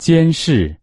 监视。